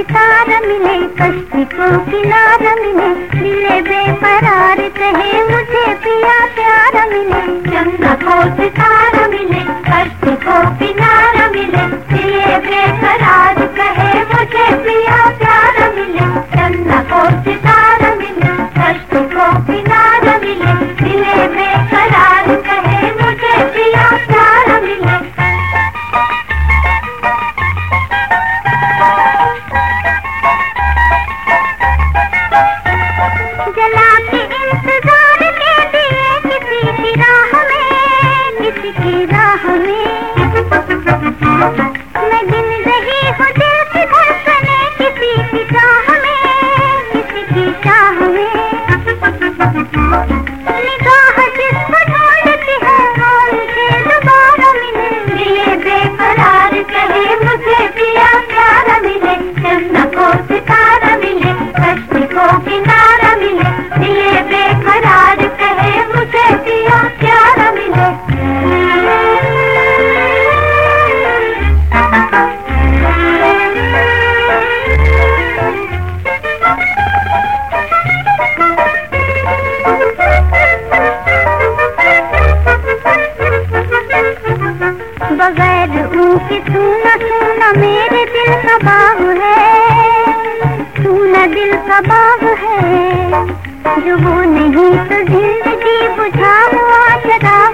सितारा मिले कश्ती को किनारा मिले, दिले बेकरार कहे, मुझे पिया प्यार मिले। चंदा को सितारा मिले कश्ती को किनारा मिले, दिले बेकरार कहे, मुझे पिया प्यार मिले। चंदा को सितार मिले कश्ती को किनारा मिले। किनारा मिले मिले। बगैर उनके सुना सुना मेरे दिल का बाग है। बाब है। जो वो नहीं तो ज़िंदगी बुझा हुआ जगा